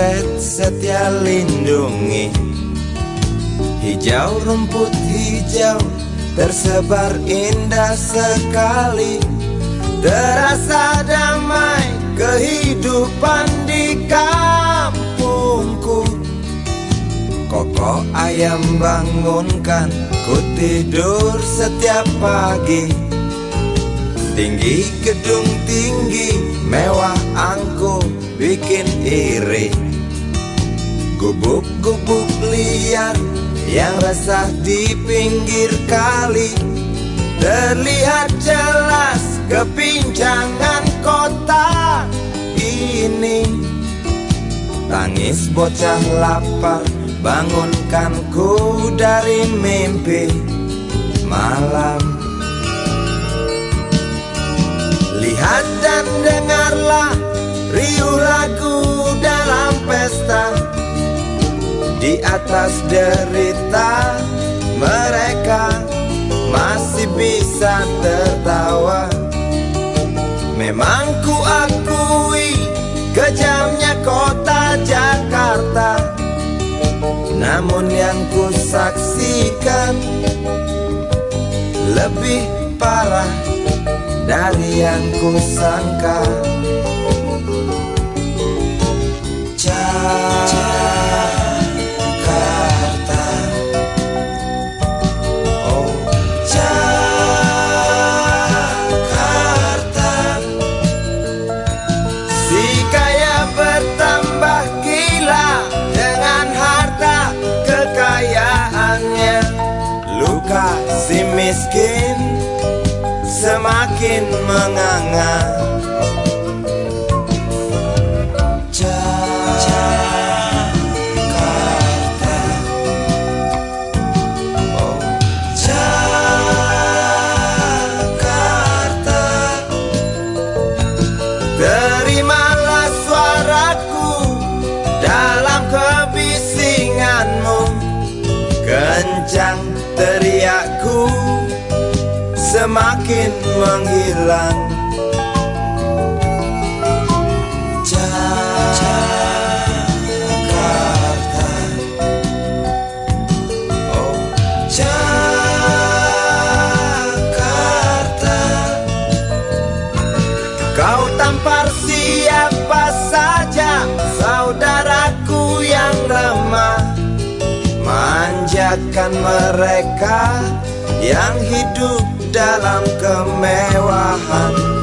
parit setia lindungi. Hijau rumput hijau tersebar indah sekali. Terasa damai kehidupan di kampungku. Koko ayam bangunkan ku tidur setiap pagi. Tinggi gedung tinggi Gubuk-gubuk liar yang resah di pinggir kali. Terlihat jelas kepincangan kota ini. Tangis bocah lapar bangunkanku dari mimpi. Malam atas derita mereka masih bisa tertawa. Memang ku akui kejamnya kota Jakarta Namun yang ku saksikan lebih parah dari yang ku sangka. Jakarta miskin semakin menganga semakin menghilang. Jakarta. Oh Jakarta. Kau tampar siapa saja Saudaraku yang lemah Manjakan mereka yang hidup dalam kemewahan